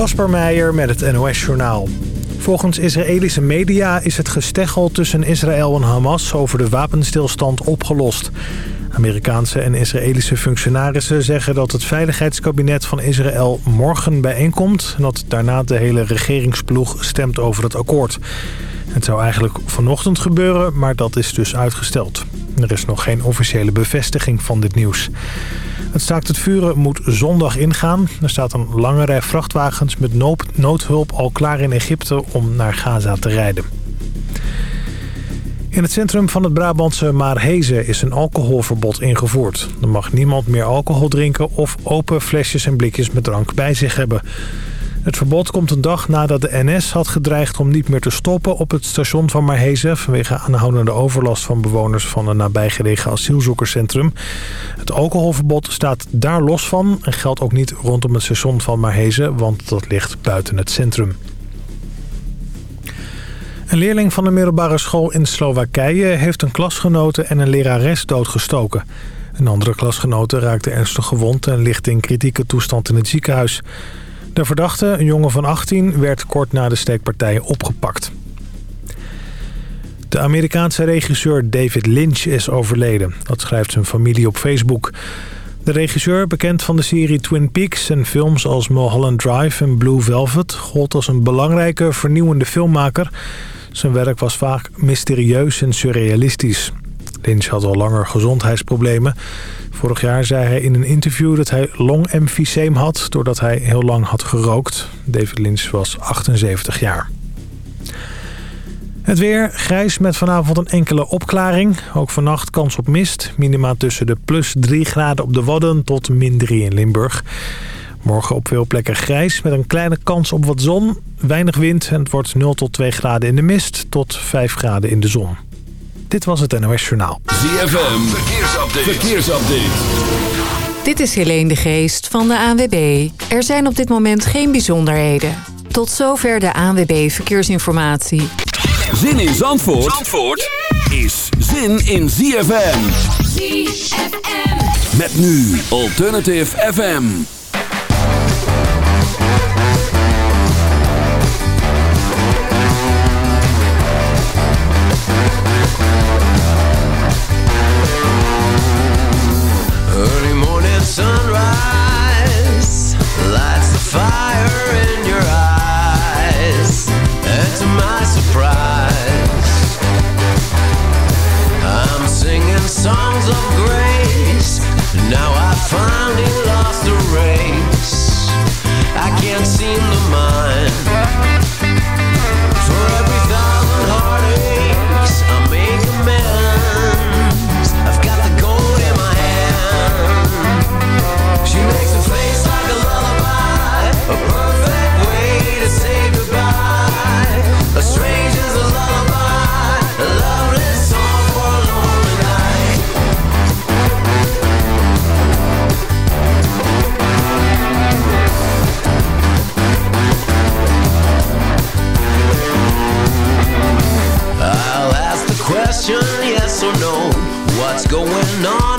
Kasper Meijer met het NOS-journaal. Volgens Israëlische media is het gesteggel tussen Israël en Hamas over de wapenstilstand opgelost. Amerikaanse en Israëlische functionarissen zeggen dat het veiligheidskabinet van Israël morgen bijeenkomt... en dat daarna de hele regeringsploeg stemt over het akkoord. Het zou eigenlijk vanochtend gebeuren, maar dat is dus uitgesteld. Er is nog geen officiële bevestiging van dit nieuws. Het staakt het vuren moet zondag ingaan. Er staat een lange rij vrachtwagens met noodhulp al klaar in Egypte om naar Gaza te rijden. In het centrum van het Brabantse Maarhezen is een alcoholverbod ingevoerd. Er mag niemand meer alcohol drinken of open flesjes en blikjes met drank bij zich hebben. Het verbod komt een dag nadat de NS had gedreigd om niet meer te stoppen op het station van Marhezen... vanwege aanhoudende overlast van bewoners van een nabijgelegen asielzoekerscentrum. Het alcoholverbod staat daar los van en geldt ook niet rondom het station van Marhezen... want dat ligt buiten het centrum. Een leerling van de middelbare school in Slowakije heeft een klasgenote en een lerares doodgestoken. Een andere klasgenote raakte ernstig gewond en ligt in kritieke toestand in het ziekenhuis. De verdachte, een jongen van 18, werd kort na de steekpartij opgepakt. De Amerikaanse regisseur David Lynch is overleden. Dat schrijft zijn familie op Facebook. De regisseur, bekend van de serie Twin Peaks en films als Mulholland Drive en Blue Velvet... gold als een belangrijke, vernieuwende filmmaker. Zijn werk was vaak mysterieus en surrealistisch. Lynch had al langer gezondheidsproblemen. Vorig jaar zei hij in een interview dat hij longemfyseem had... doordat hij heel lang had gerookt. David Lynch was 78 jaar. Het weer, grijs met vanavond een enkele opklaring. Ook vannacht kans op mist. Minima tussen de plus 3 graden op de Wadden tot min 3 in Limburg. Morgen op veel plekken grijs met een kleine kans op wat zon. Weinig wind en het wordt 0 tot 2 graden in de mist tot 5 graden in de zon. Dit was het NOS Journaal. ZFM, verkeersupdate. verkeersupdate. Dit is Helene de Geest van de ANWB. Er zijn op dit moment geen bijzonderheden. Tot zover de ANWB Verkeersinformatie. Zin in Zandvoort, Zandvoort is zin in ZFM. ZFM. Met nu Alternative FM. yes or no? What's going on?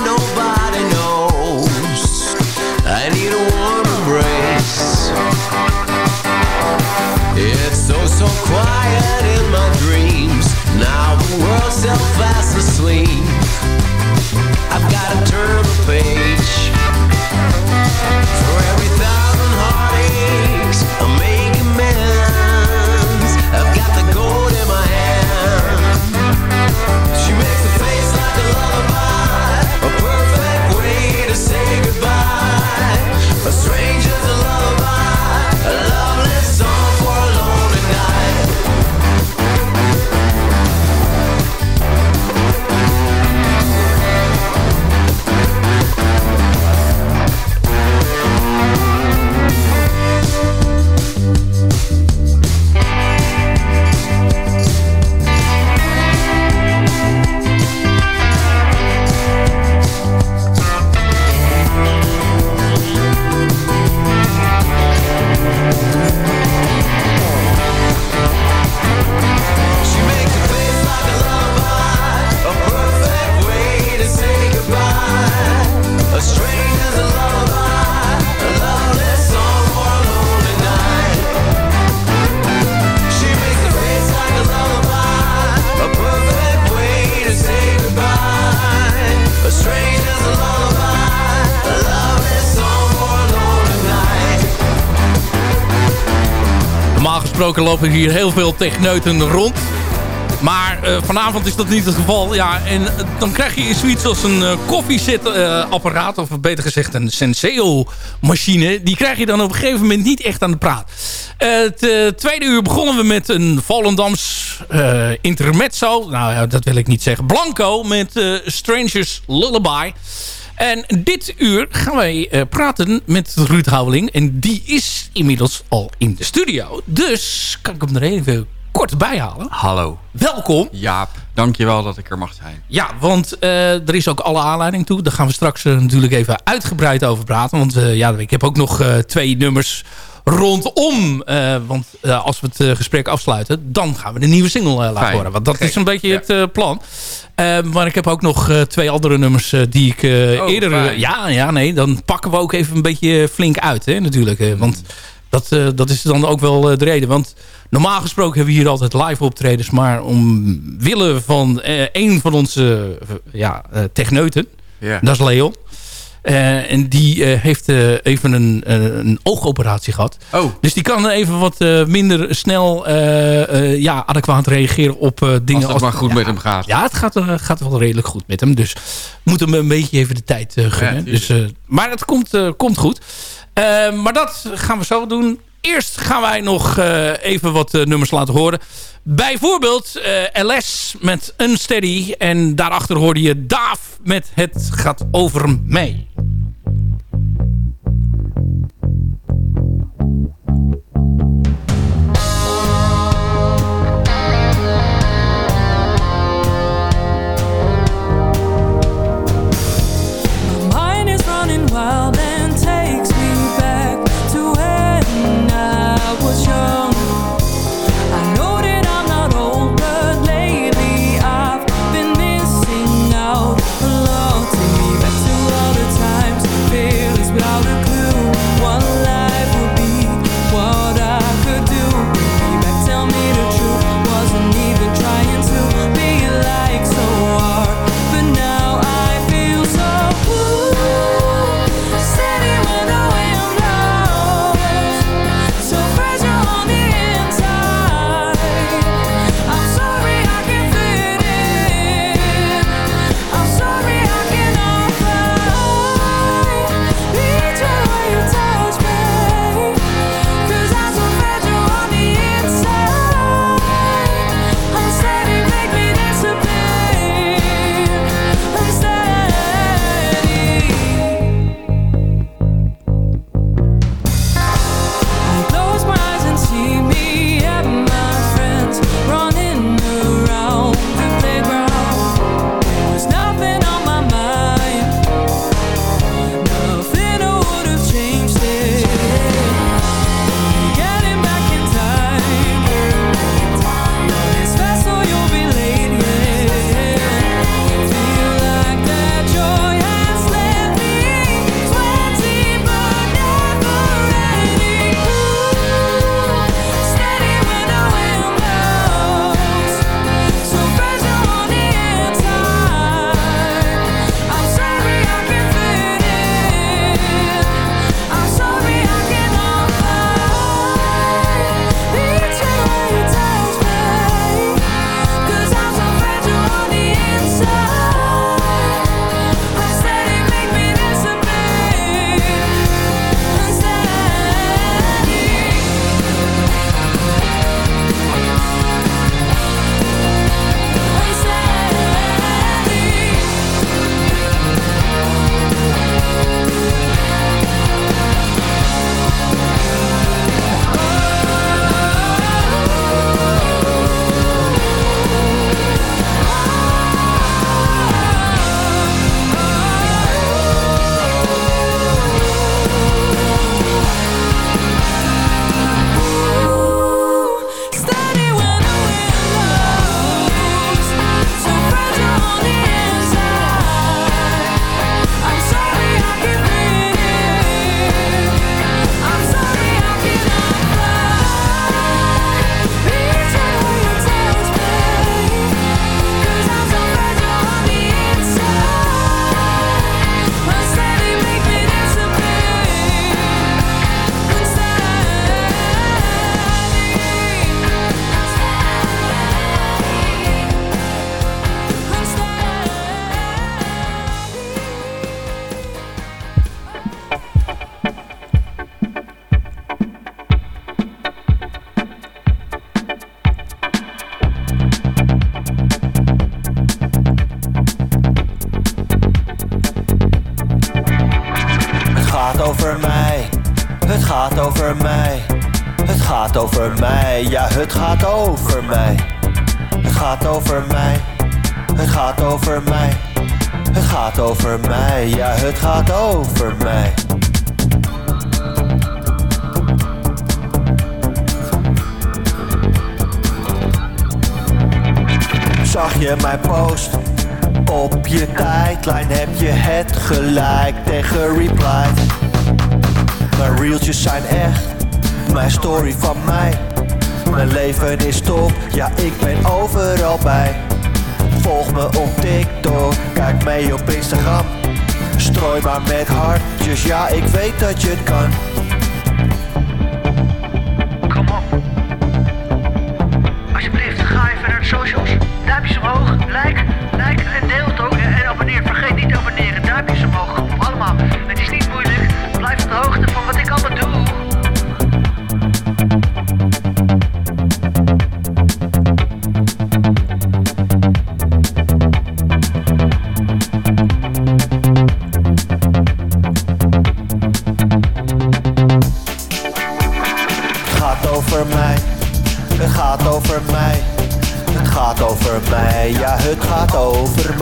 Gesproken lopen hier heel veel techneuten rond. Maar uh, vanavond is dat niet het geval. Ja, en dan krijg je zoiets als een uh, koffiezetapparaat. of beter gezegd een Senseo-machine. Die krijg je dan op een gegeven moment niet echt aan de praat. het tweede uur begonnen we met een Volendams intermezzo. Nou ja, dat wil ik niet zeggen. Blanco met Strangers Lullaby. En dit uur gaan wij uh, praten met Ruud Houweling. En die is inmiddels al in de studio. Dus kan ik hem er even kort bij halen. Hallo. Welkom. Jaap, dankjewel dat ik er mag zijn. Ja, want uh, er is ook alle aanleiding toe. Daar gaan we straks uh, natuurlijk even uitgebreid over praten. Want ja, ik heb ook nog twee nummers rondom. Uh, want uh, als we het gesprek afsluiten, dan gaan we de nieuwe single laten horen. Want dat Kijk, is een beetje ja. het plan. maar ik heb ook nog twee andere nummers die ik oh, eerder... Ja, ja, nee, dan pakken we ook even een beetje flink uit, hè, natuurlijk. want dat, dat is dan ook wel de reden. Want normaal gesproken hebben we hier altijd live optredens. Maar omwille van een van onze ja, techneuten, yeah. dat is Leon... Uh, en die uh, heeft uh, even een, een, oogoperatie gehad. Oh. Dus die kan even wat minder snel ja, adequaat reageren op dingen. Als het maar goed ja, met hem gaat. Ja, het gaat, gaat wel redelijk goed met hem. Dus moet hem een beetje even de tijd gunnen. Ja, dus, maar het komt, komt goed. maar dat gaan we zo doen. Eerst gaan wij nog even wat nummers laten horen. Bijvoorbeeld uh, LS met Unsteady. En daarachter hoorde je Daaf met Het gaat over mij. Mijn story van mij. Mijn leven is top, ja ik ben overal bij. Volg me op TikTok, kijk mee op Instagram. Strooi maar met hartjes, ja ik weet dat je het kan. Kom op. Alsjeblieft, ga even naar de socials. Duimpjes omhoog, like, like en deel het ook. En abonneer. Vergeet niet te abonneren. Duimpjes omhoog. Allemaal. Het is niet moeilijk. Blijf op de hoogte van wat ik allemaal doe.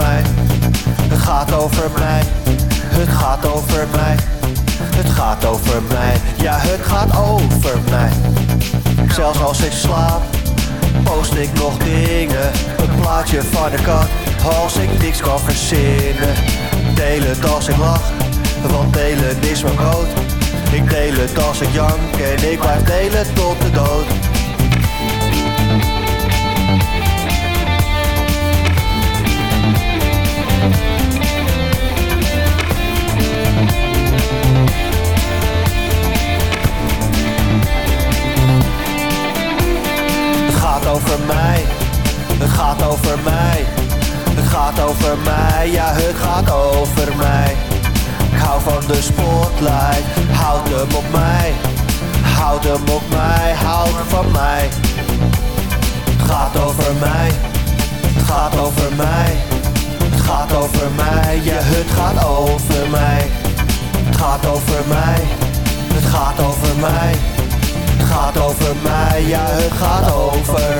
Het gaat over mij, het gaat over mij. Het gaat over mij, ja het gaat over mij. Zelfs als ik slaap, post ik nog dingen. Een plaatje van de kat, als ik niks kan verzinnen. Deel het als ik lach, want delen is mijn code. Ik deel het als ik jank en ik blijf delen tot de dood. Over mij, het gaat over mij. Het gaat over mij, ja het gaat over mij. Hou van de spotlight, houd hem op mij. Houd hem op mij, houd van mij. Het gaat over mij, het gaat over mij. Het gaat over mij, ja het gaat over mij. Het gaat over mij, het gaat over mij. Het gaat over mij, ja het gaat over.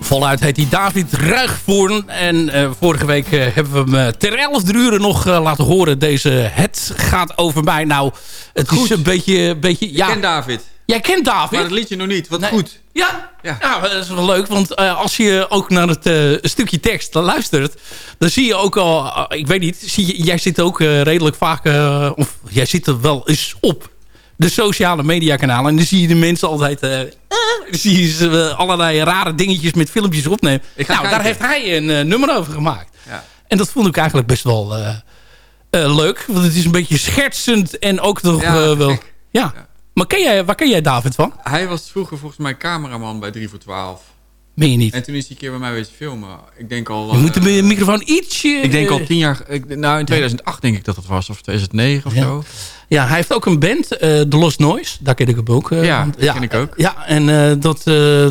Voluit heet hij David Ruigvoorn. En eh, vorige week eh, hebben we hem uh, ter 11 uur nog eh, laten horen. Deze Het gaat over mij. Nou, het is een beetje... beetje Ik ja, ken David, Jij kent David? maar het liedje nog niet. Wat Nee. goed. Ja? Ja. ja, dat is wel leuk. Want eh, als je ook naar het eh, stukje tekst luistert... dan zie je ook al... eh, ik weet niet, zie je, jij zit ook eh, redelijk vaak... eh, of jij zit er wel eens op de sociale mediakanalen. En dan zie je de mensen altijd... eh, eh, dan zie je ze eh, allerlei rare dingetjes met filmpjes opnemen. Nou, daar heeft hij een eh, nummer over gemaakt. Ja. En dat vond ik eigenlijk best wel eh, eh, leuk. Want het is een beetje schertsend en ook Ja, eh, wel... Ja. Ja. Maar ken jij, waar ken jij David van? Hij was vroeger volgens mij cameraman bij 3 voor 12. Meen je niet? En toen is hij een keer bij mij wezen filmen. Ik denk al... Je moet de eh, microfoon ietsje... Ik denk al tien jaar... Ik, nou, in 2008 denk ik dat het was. Of 2009 of Ja. zo. Ja, hij heeft ook een band, eh The Lost Noise. Daar ken ik hem ook. eh, Ja, die ken ik ook. Ja, en dat,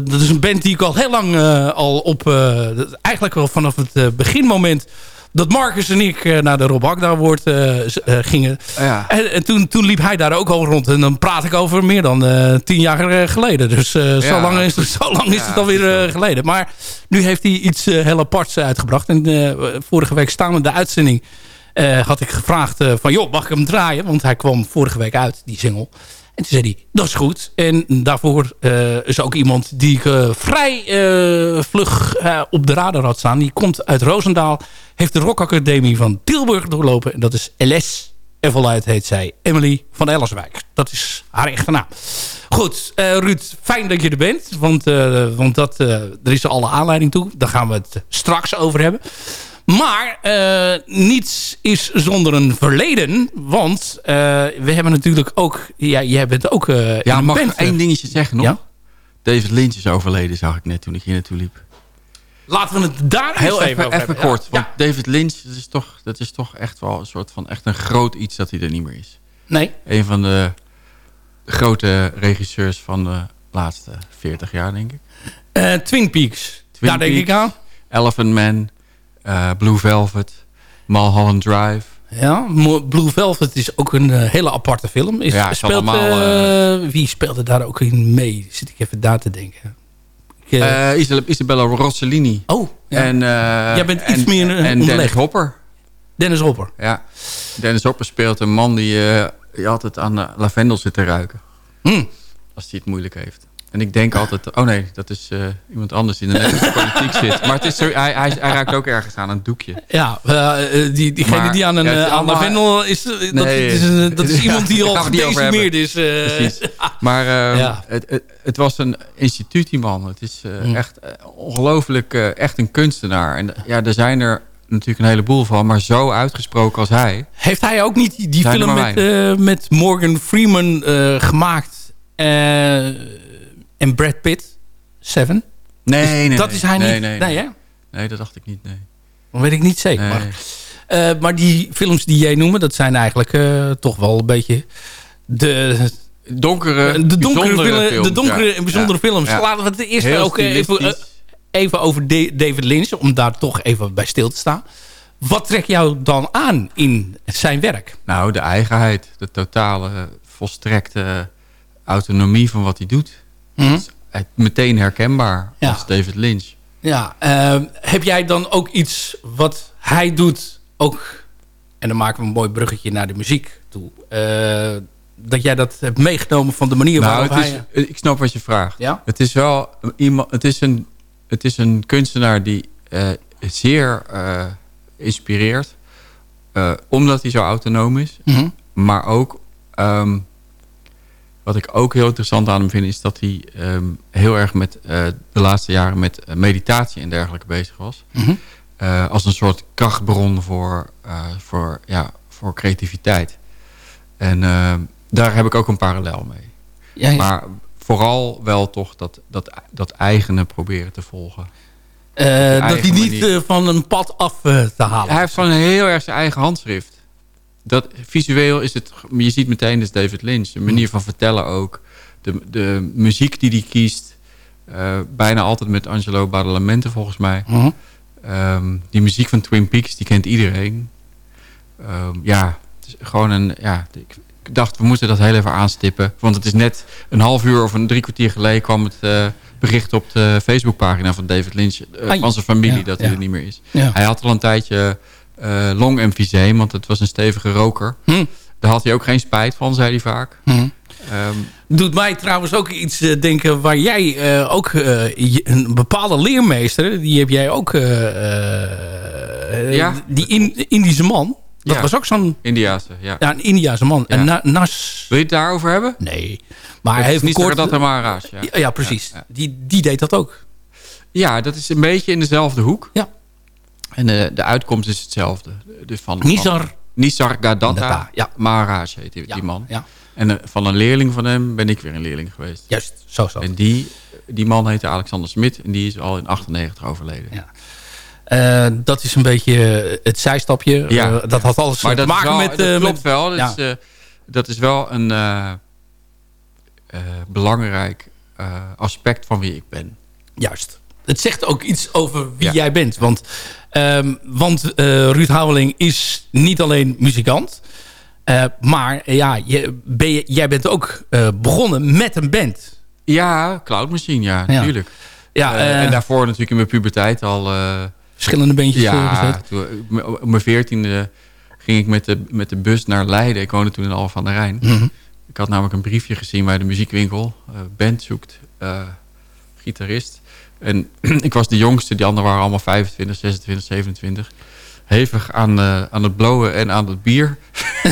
dat is een band die ik al heel lang al op... dat- eigenlijk wel vanaf het beginmoment... dat Marcus en ik eh, naar de Rob Agda Award eh, eh, gingen. Ja. En, en toen, toen liep hij daar ook al rond. En dan praat ik over meer dan tien jaar geleden. Dus zo lang is, het, zo lang is het alweer geleden. Maar nu heeft hij iets heel aparts uitgebracht. En vorige week staan we de uitzending... had ik gevraagd van... joh, mag ik hem draaien? Want hij kwam vorige week uit, die single. En toen zei hij, dat is goed. En daarvoor eh, is ook iemand die ik eh, vrij eh, vlug op de radar had staan. Die komt uit Roosendaal. Heeft de Rock van Tilburg doorlopen. En dat is LS. En voluit heet zij Emily van Ellerswijk. Dat is haar echte naam. Goed, Ruud, fijn dat je er bent. Want, want dat, er is alle aanleiding toe. Daar gaan we het straks over hebben. Maar eh, niets is zonder een verleden. Want eh, we hebben natuurlijk ook... Ja, jij bent ook eh Ja, mag ik één dingetje zeggen nog? Ja? David Lynch is overleden, zag ik net toen ik hier naartoe liep. Laten we het daar Heel eens even, over even kort. Ja. Want David Lynch, dat is, toch, dat is toch echt wel een soort van echt een groot iets dat hij er niet meer is. Nee, Een van de grote regisseurs van de laatste 40 jaar, denk ik. Twin Peaks. Twin daar denk ik aan. Elephant Man, Blue Velvet. Mulholland Drive. Ja, Blue Velvet is ook een eh, hele aparte film. Is, Ja, speelt, allemaal, eh, wie speelde daar ook in mee? Zit ik even daar te denken. Ik, eh, Eh, Isabella, Isabella Rossellini. oh, ja. En, eh, Jij bent iets en- meer, eh, En Dennis. Hopper. Dennis Hopper. Ja. Dennis Hopper speelt een man die, eh, die altijd aan de lavendel zit te ruiken. Hm. Als hij het moeilijk heeft. En ik denk altijd, oh nee, dat is eh, iemand anders die in de politiek zit. Maar het is zo, hij, hij, hij raakt ook ergens aan een doekje. Ja, eh, eh, die, diegene Maar, die aan een ja, aan lavendel is, dat, is, een- dat is Ja, iemand die al gedecimeerd is. Precies. Maar eh, Ja. het, het, het was een instituut, die man. Het is Hm. echt ongelooflijk, echt een kunstenaar. En ja, er zijn er natuurlijk een heleboel van, maar zo uitgesproken als hij. Heeft hij ook niet die, film met, met Morgan Freeman gemaakt en Brad Pitt? Seven? Nee, nee, dat nee. is hij nee, niet. Nee, Nee, nee. hè? Nee, dat dacht ik niet, nee. Dat weet ik niet zeker. Nee. Maar, eh, maar die films die jij noemde, dat zijn eigenlijk eh, toch wel een beetje de, Donkere, de donkere, bijzondere films, films, de donkere ja. en bijzondere Ja. films. Ja. Laten we het eerst Heel ook eh, even, even over Da- David Lynch, om daar toch even bij stil te staan. Wat trekt jou dan aan in zijn werk? Nou, de eigenheid, de totale, volstrekte autonomie van wat hij doet. Hm? Het meteen herkenbaar Ja. als David Lynch. Ja, eh, heb jij dan ook iets wat hij doet, ook, en dan maken we een mooi bruggetje naar de muziek toe, eh, dat jij dat hebt meegenomen van de manier Nou, waarop het hij... is, ik snap wat je vraagt. Ja? Het is wel iemand. Het is een, het is een kunstenaar die eh, zeer eh, inspireert. eh, omdat hij zo autonoom is. Mhm. Maar ook, ehm, wat ik ook heel interessant aan hem vind, is dat hij ehm, heel erg met eh, de laatste jaren met eh, meditatie en dergelijke bezig was. Mhm. Eh, als een soort krachtbron voor, voor, ja, voor creativiteit. En ehm, daar heb ik ook een parallel mee. Ja, ja. Maar vooral wel toch dat, dat, dat eigene proberen te volgen. Dat hij niet van een pad af te halen. Hij heeft gewoon heel erg zijn eigen handschrift. Dat, visueel is het, je ziet meteen, dat is David Lynch. De manier van vertellen ook. De, de muziek die hij kiest. eh, bijna altijd met Angelo Badalamenti volgens mij. Mhm. Ehm, die muziek van Twin Peaks, die kent iedereen. Ehm, ja, het is gewoon een... Ja, ik, ik dacht, we moeten dat heel even aanstippen. Want het is net een half uur of een drie kwartier geleden... kwam het eh, bericht op de Facebookpagina van David Lynch... eh, Ai. van zijn familie, Ja, dat hij ja. er niet meer is. Ja. Hij had al een tijdje eh longemfyseem, want het was een stevige roker. Hm. Daar had hij ook geen spijt van, zei hij vaak. Hm. Ehm, Doet mij trouwens ook iets eh, denken waar jij eh, ook een bepaalde leermeester, die heb jij ook, Ja. die in, Indische man. Dat Ja. was ook zo'n Indiase, ja. ja, een Indiase man. Ja. Na, Nas. Wil je het daarover hebben? Nee. Maar hij heeft niet kort. dat Maharaj, ja. Ja, ja, precies. Die, die deed dat ook. Ja, dat is een beetje in dezelfde hoek. Ja. En de, de uitkomst is hetzelfde. Dus van, Nizar. Van, Nisargadatta Datta, ja. Maharaj heet die, Ja, die man. Ja, En eh, van een leerling van hem ben ik weer een leerling geweest. juist. Zo zo. En die, die man heette Alexander Smit. En die is al in 98 overleden. Ja. Eh, dat is een beetje het zijstapje. Ja. Eh, dat had alles Maar te maken wel, met... dat eh, klopt wel. Dat, ja. is, eh, dat is wel een eh, eh, belangrijk eh, aspect van wie ik ben. Juist. Het zegt ook iets over wie Ja. jij bent. Want, ehm, want eh, Ruud Houweling is niet alleen muzikant. eh, maar ja, je, ben je, jij bent ook eh, begonnen met een band. Ja, Cloud Machine, ja, Ja. natuurlijk. Ja, en daarvoor natuurlijk in mijn puberteit al... verschillende bandjes. ja, op mijn veertiende ging ik met de, met de bus naar Leiden. Ik woonde toen in Alphen aan de Rijn. Mhm. Ik had namelijk een briefje gezien bij de muziekwinkel. band zoekt gitarist. En ik was de jongste, die anderen waren allemaal 25, 26, 27. Hevig aan, eh, aan het blowen en aan het bier.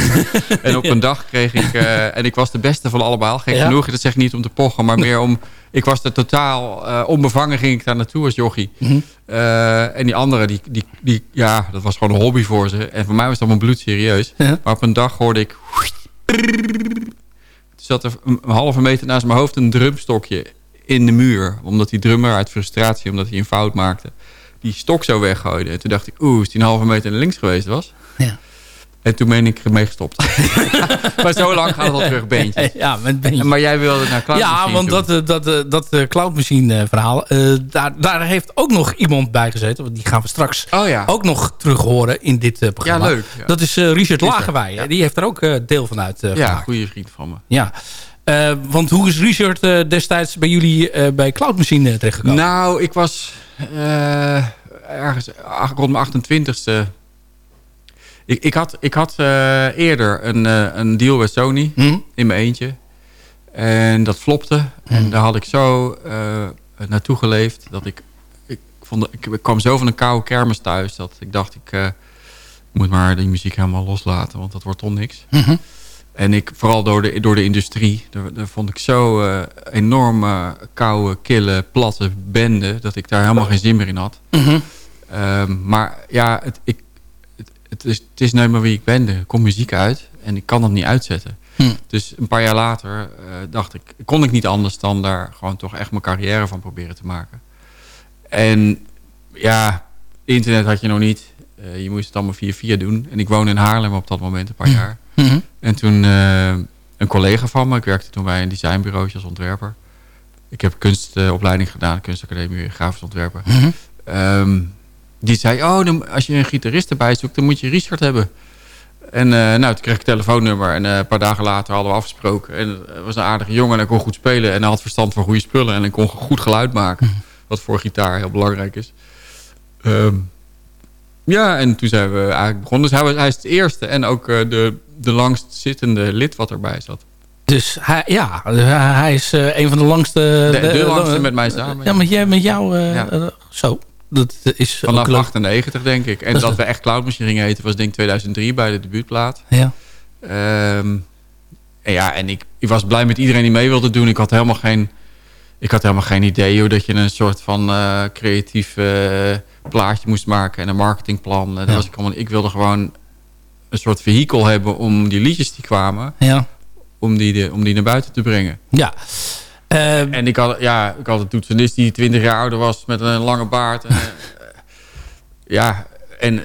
en op een dag kreeg ik... eh, en ik was de beste van allemaal. Gek Ja. genoeg, dat zeg ik niet om te pochen, maar meer om... Ik was er totaal eh, onbevangen, ging ik daar naartoe als jochie. Mhm. En die anderen, die, die, die, ja, dat was gewoon een hobby voor ze. En voor mij was het allemaal bloedserieus. Ja. Maar op een dag hoorde ik... Toen zat er een halve meter naast mijn hoofd een drumstokje in de muur. Omdat die drummer uit frustratie, omdat hij een fout maakte, die stok zo weggooide. En toen dacht ik, oeh, is die een halve meter naar links geweest was? Ja. En toen ben ik ermee gestopt. maar zo lang gaat het al terug, beentje. Ja, met beentje. Maar jij wilde naar Cloud Ja, Machine want dat, eh, dat, eh, dat eh, Cloud Machine verhaal, daar, daar heeft ook nog iemand bij gezeten. Want die gaan we straks Oh ja. ook nog terug horen in dit programma. Ja, leuk, ja. Dat is Richard er, Lagerwij. Die heeft er ook deel van uit Ja, goede vriend van me. Ja. Eh, want hoe is Richard eh, destijds bij jullie eh, bij Cloud Machine terechtgekomen? Nou, ik was ergens ach- rond mijn 28ste. Ik, ik had, ik had eerder een, een deal met Sony Hm? in mijn eentje. En dat flopte. En daar had ik zo naartoe geleefd dat ik... Ik, vond, ik, ik kwam zo van een koude kermis thuis dat ik dacht ik moet maar die muziek helemaal loslaten, want dat wordt toch niks. Mhm. En ik, vooral door de, door de industrie, daar, daar vond ik zo eh enorm eh, koude, kille, platte bende... dat ik daar helemaal geen zin meer in had. Mhm. Ehm, maar ja, het, ik, het, het, is, het is nou maar wie ik ben. Er komt muziek uit en ik kan dat niet uitzetten. Hm. Dus een paar jaar later eh, dacht ik, kon ik niet anders dan daar gewoon toch echt mijn carrière van proberen te maken. En ja, internet had je nog niet. Je moest het allemaal via via doen. En ik woonde in Haarlem op dat moment een paar Hm. jaar. Mhm. En toen eh, een collega van me, ik werkte toen bij een designbureautje als ontwerper. Ik heb kunstopleiding gedaan, kunstacademie, grafisch ontwerpen. Mhm. Ehm, die zei, oh, dan, als je een gitarist erbij zoekt, dan moet je Richard hebben. En eh, nou, toen kreeg ik een telefoonnummer. En eh, een paar dagen later hadden we afgesproken. En het was een aardige jongen en hij kon goed spelen. En hij had verstand van goede spullen. En hij kon goed geluid maken. Wat voor gitaar heel belangrijk is. Ehm, ja, en toen zijn we eigenlijk begonnen. Dus hij, was, hij is het eerste en ook de, de langst zittende lid wat erbij zat. Dus hij, ja, hij is eh, een van de langste... De, de eh, langste eh, met mij samen. Ja, met, jij, met jou eh, Ja. eh, zo. Dat is Vanaf ook leuk. 98 denk ik. En Dat we echt Cloud Machine gingen heten was denk ik 2003 bij de debuutplaat. Ja. Ehm, en ja, en ik, ik was blij met iedereen die mee wilde doen. Ik had helemaal geen, ik had helemaal geen idee hoe dat je een soort van eh, creatief eh, plaatje moest maken en een marketingplan. En Ja. was ik, allemaal, ik wilde gewoon een soort vehikel hebben om die liedjes die kwamen, Ja. om die, de, om die naar buiten te brengen. ja. Eh, En ik had, ja, ik had een toetsenist die 20 jaar ouder was met een lange baard. En, eh, ja, en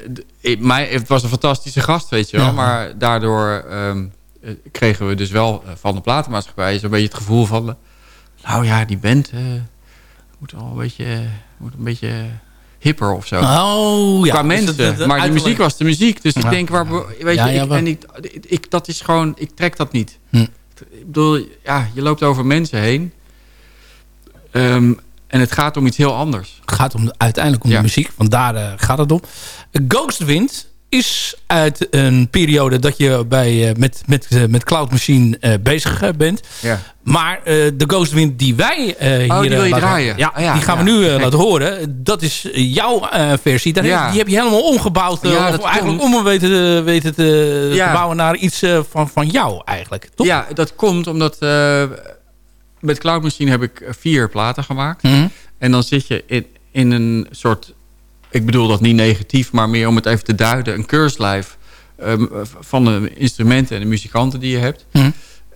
mij, het was een fantastische gast, weet je wel. Ja. Maar daardoor ehm, eh, kregen we dus wel van de platenmaatschappij zo'n beetje het gevoel van... nou ja, die band moet wel een beetje, moet een beetje hipper of zo. oh, ja. Qua Dus mensen. maar die muziek was de muziek. Dus Ja. ik denk, waar, weet je, ik, en ik, ik, dat is gewoon, ik trek dat niet. Hm. Ik bedoel, ja, je loopt over mensen heen. Ehm, en het gaat om iets heel anders. Het gaat om, uiteindelijk om de muziek, want daar eh, gaat het om. Ghostwind is uit een periode dat je bij, eh, met, met, eh, met Cloud Machine eh, bezig bent. Ja. Maar de Ghostwind die wij hier Oh, die wil je draaien? Ja, Ah, ja, die gaan we nu Kijk. laten horen. Dat is jouw versie. Daar heeft- die heb je helemaal omgebouwd. Ja, of eigenlijk komt. om weten, weten te, bouwen naar iets van, van jou eigenlijk. Toch? Ja, dat komt omdat met Cloud Machine heb ik vier platen gemaakt. Mhm. En dan zit je in, in een soort, ik bedoel dat niet negatief, maar meer om het even te duiden, een keurslijf ehm, van de instrumenten en de muzikanten die je hebt. Mhm.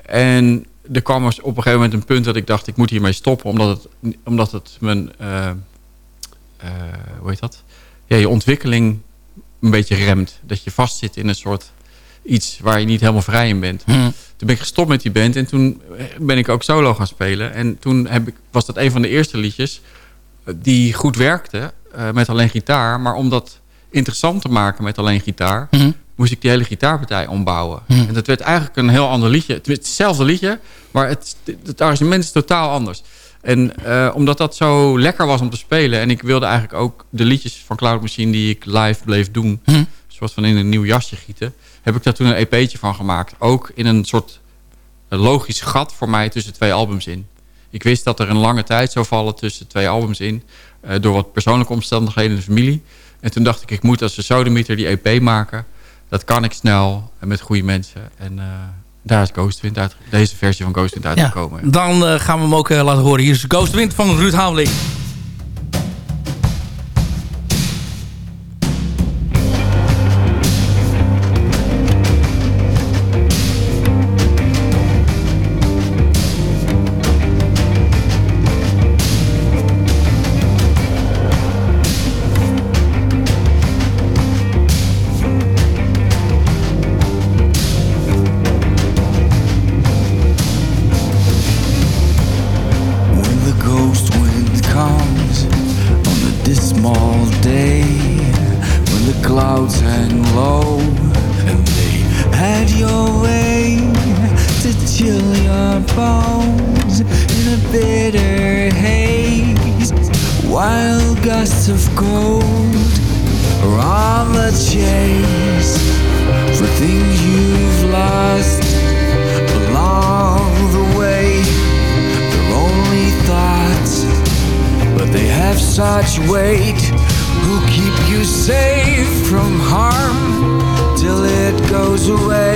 En er kwam op een gegeven moment een punt dat ik dacht, ik moet hiermee stoppen, omdat het, omdat het mijn, eh, eh, hoe heet dat? Ja, je ontwikkeling een beetje remt. Dat je vastzit in een soort iets waar je niet helemaal vrij in bent. Mhm. Toen ben ik gestopt met die band en toen ben ik ook solo gaan spelen. En toen heb ik, was dat een van de eerste liedjes eh, die goed werkte eh, met alleen gitaar. Maar om dat interessant te maken met alleen gitaar, Mhm. moest ik die hele gitaarpartij ombouwen. Mhm. En dat werd eigenlijk een heel ander liedje. Het is hetzelfde liedje, maar het, het arrangement is totaal anders. En eh, omdat dat zo lekker was om te spelen... en ik wilde eigenlijk ook de liedjes van Cloud Machine... die ik live bleef doen, Mhm. soort van in een nieuw jasje gieten... heb ik daar toen een EP'tje van gemaakt. Ook in een soort logisch gat voor mij tussen twee albums in. Ik wist dat er een lange tijd zou vallen tussen twee albums in... eh, door wat persoonlijke omstandigheden in de familie. En toen dacht ik, ik moet als een sodemieter die EP maken. Dat kan ik snel en met goede mensen. En eh, daar is Ghostwind uit, deze versie van Ghostwind Ja, uitgekomen. dan eh, gaan we hem ook laten horen. Hier is Ghostwind van Ruud Hameling. Away?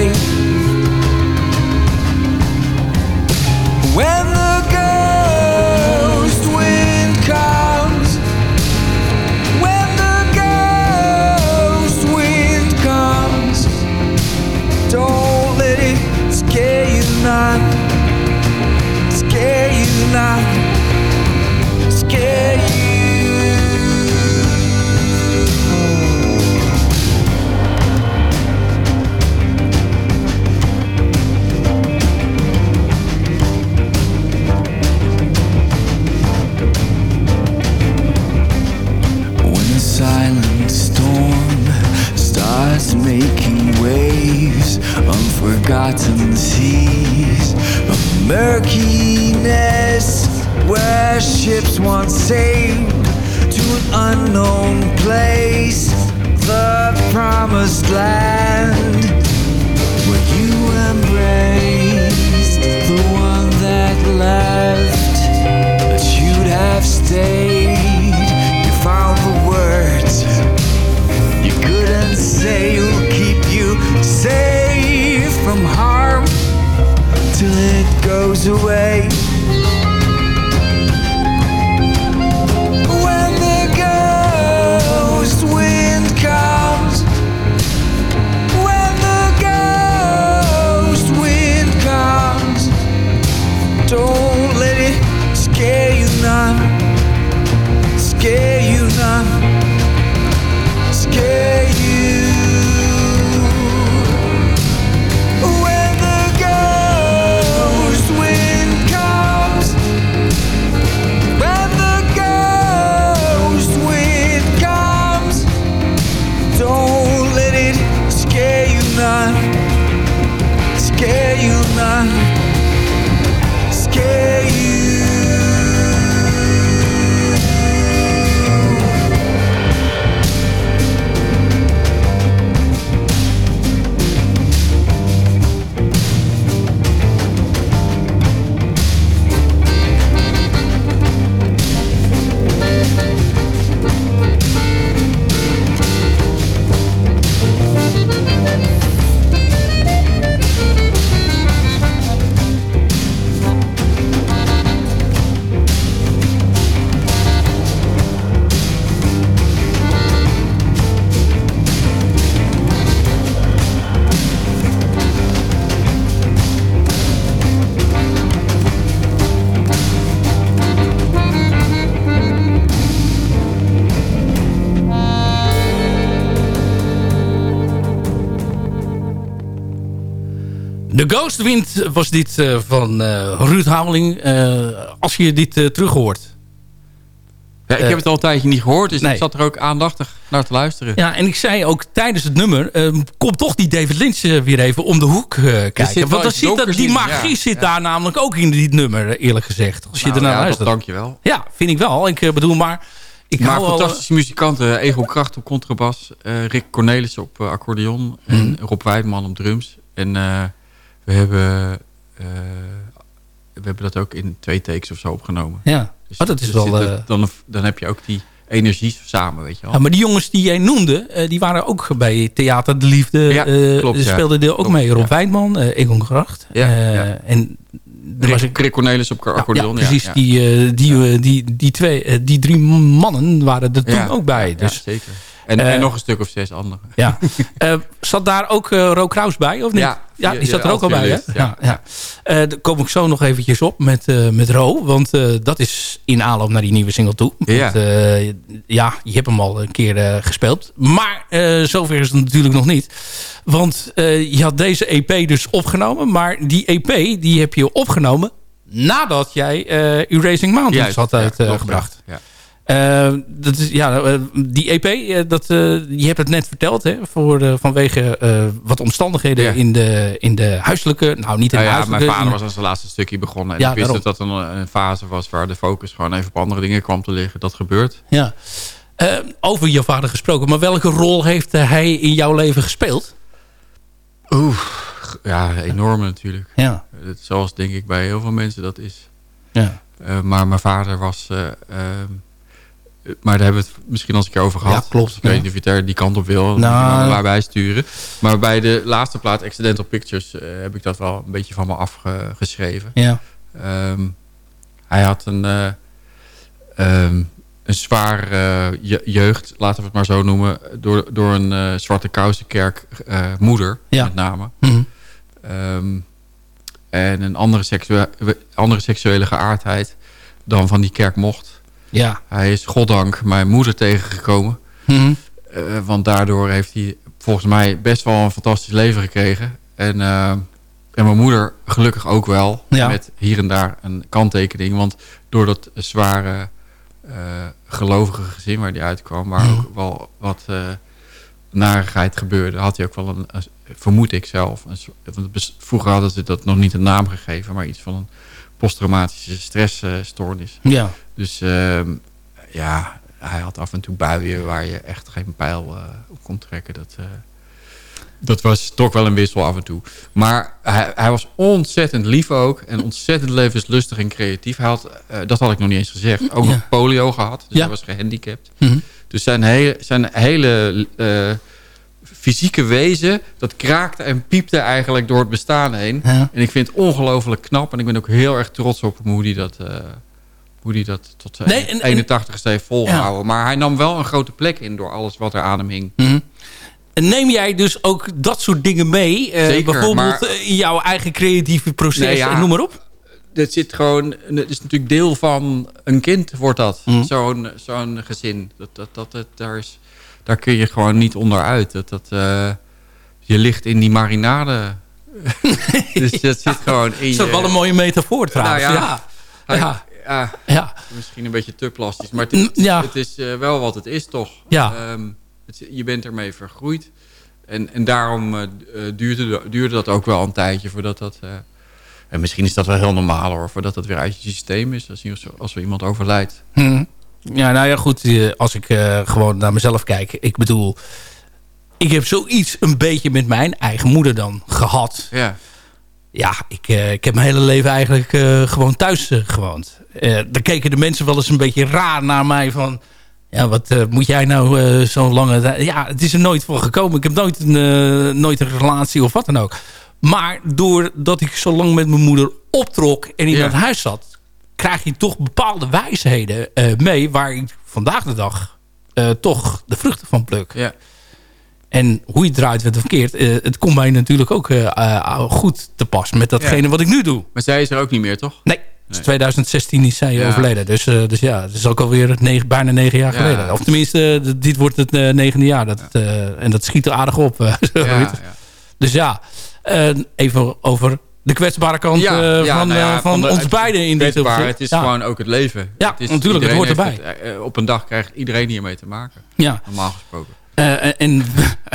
De Ghostwind was dit eh, van eh, Ruud Hameling. Eh, als je dit uh, terug hoort. Ja, ik Eh, heb het al een tijdje niet gehoord, dus nee. ik zat er ook aandachtig naar te luisteren. Ja, en ik zei ook tijdens het nummer... eh, komt toch die David Lynch eh, weer even om de hoek eh, kijken. Want dan zit dat, die magie ja, zit ja. daar namelijk ook in dit nummer, eh, eerlijk gezegd. Als je Nou, ernaar ja, dat luistert. dankjewel. Ja, vind ik wel. Ik eh, bedoel, maar... Ik maar fantastische muzikanten. Egon Kracht op contrabas. eh, Rick Cornelis op eh, accordeon. Mhm. En Rob Weidman op drums. En eh, we, hebben, eh, we hebben dat ook in twee takes of zo opgenomen. Ja, Dus Oh, dat is wel, er- eh, dan, dan heb je ook die energie samen, weet je wel. Ja, maar die jongens die jij noemde, eh, die waren ook bij Theater de Liefde. Ja, klopt, die ja. speelden deel ook Klopt, mee. Rob ja. Wijnman, Egon Gracht. Ja, ja. En er was Rick, Rick Cornelis op accordeon. Ja, precies. Die, die, die, die, twee, die drie mannen waren er toen ook bij. ja, dus zeker. En, Eh, en nog een stuk of zes anderen. ja. Eh, zat daar ook eh Ro Kraus bij, of niet? Ja, ja die- zat er ook al bij, hè? Ja. ja. Eh, daar kom ik zo nog eventjes op met, eh, met Ro. Want eh, dat is in aanloop naar die nieuwe single toe. Ja. Want, eh, ja, je hebt hem al een keer eh, gespeeld. Maar eh, zover is het natuurlijk nog niet. Want eh, je had deze EP dus opgenomen. Maar die EP die heb je opgenomen nadat jij eh Erasing Mountains Juist, had uitgebracht. ja. Eh, dat is, ja, eh, die EP, eh, dat, je hebt het net verteld, hè, voor, vanwege wat omstandigheden Ja. in, de, in de huiselijke, nou niet in Nou de ja, mijn vader was aan zijn laatste stukje begonnen. En Ja, ik wist daarom. dat dat een, een fase was waar de focus gewoon even op andere dingen kwam te liggen. Dat gebeurt. Ja. Over je vader gesproken, maar welke rol heeft hij in jouw leven gespeeld? Oeh, ja, enorm natuurlijk. Ja. Het- Zoals denk ik bij heel veel mensen dat is. Ja. Maar mijn vader was... eh, ehm, maar daar hebben we het misschien als een keer over gehad. Ja, klopt. Ik weet niet of je daar die kant op wil. Nou. Waarbij sturen. Maar bij de laatste plaat, Accidental Pictures... eh, heb ik dat wel een beetje van me afgeschreven. Ja. Ehm, hij had een, eh, ehm, een zwaar eh, je- jeugd, laten we het maar zo noemen... door, door een eh, zwarte kousenkerk eh, moeder, Ja. met name. Ehm, en een andere, seksuele andere seksuele geaardheid dan van die kerk mocht. Ja. Hij is goddank mijn moeder tegengekomen. Mhm. Eh, want daardoor heeft hij volgens mij best wel een fantastisch leven gekregen. En, eh, en mijn moeder gelukkig ook wel. Ja. Met hier en daar een kanttekening. Want door dat zware eh, gelovige gezin waar hij uitkwam... waar Mhm. ook wel wat narigheid gebeurde... had hij ook wel een, vermoed ik zelf... Een, vroeger hadden ze dat nog niet een naam gegeven... maar iets van een posttraumatische stressstoornis. Ja. Dus ehm, ja, hij had af en toe buien waar je echt geen pijl eh, op kon trekken. Dat, eh, dat was toch wel een wissel af en toe. Maar hij, hij was ontzettend lief ook. En ontzettend levenslustig en creatief. Hij had, eh, dat had ik nog niet eens gezegd. Ook Ja. nog polio gehad. Dus Ja. hij was gehandicapt. Mhm. Dus zijn hele, zijn hele fysieke wezen... dat kraakte en piepte eigenlijk door het bestaan heen. Ja. En ik vind het ongelooflijk knap. En ik ben ook heel erg trots op hem hoe hij dat, hoe die dat tot zijn Nee, en- en- 81ste heeft volgehouden. Maar hij nam wel een grote plek in door alles wat er aan hem hing. En Neem jij dus ook dat soort dingen mee? eh, Zeker, bijvoorbeeld maar- eh, in jouw eigen creatieve proces Nee, ja. noem maar op? Het zit gewoon, het is natuurlijk deel van een kind wordt dat. Mhm. Zo'n zo'n gezin. Dat, dat, dat, dat, daar, is, daar kun je gewoon niet onderuit. Dat, dat, eh, je ligt in die marinade. dus dat zit gewoon in Is dat je. wel een mooie metafoor trouwens? Nou ja. ja. Hij- Ja. ja, misschien een beetje te plastisch. Maar het is, Mm, ja. het is eh, wel wat het is toch. Ja. Ehm, het, je bent ermee vergroeid. En, en daarom eh, eh, duurde, duurde dat ook wel een tijdje voordat dat... eh, en misschien is dat wel heel normaal hoor. Voordat dat weer uit je systeem is. Als, als er iemand overlijdt. Hm. Ja, nou ja, goed. Als ik eh, gewoon naar mezelf kijk. Ik bedoel, ik heb zoiets een beetje met mijn eigen moeder dan gehad. Ja. Ja, ik, eh, ik heb mijn hele leven eigenlijk eh, gewoon thuis eh, gewoond. Eh dan keken de mensen wel eens een beetje raar naar mij van... Ja, wat eh, moet jij nou eh, zo'n lange... tijd- Ja, het is er nooit voor gekomen. Ik heb nooit een, nooit een relatie of wat dan ook. Maar doordat ik zo lang met mijn moeder optrok en in Ja. dat huis zat... krijg je toch bepaalde wijsheden mee... waar ik vandaag de dag toch de vruchten van pluk. Ja. En hoe je het draait werd verkeerd... het komt mij natuurlijk ook goed te pas met datgene Ja. wat ik nu doe. Maar zij is er ook niet meer toch? Nee, dus Nee. 2016 is zij Ja. overleden. Dus, eh, dus ja, het is ook alweer negen, bijna negen jaar Ja. geleden. Of tenminste, eh, dit wordt het eh, negende jaar. Dat, en dat schiet er aardig op. Dus ja, even over de kwetsbare kant Ja, ja, van, nou ja, van de- ons beiden in dit opzicht. Het is gewoon ook het leven. Ja, het is, natuurlijk, het hoort erbij. het, op een dag krijgt iedereen hiermee te maken. Ja. Normaal gesproken. Eh, en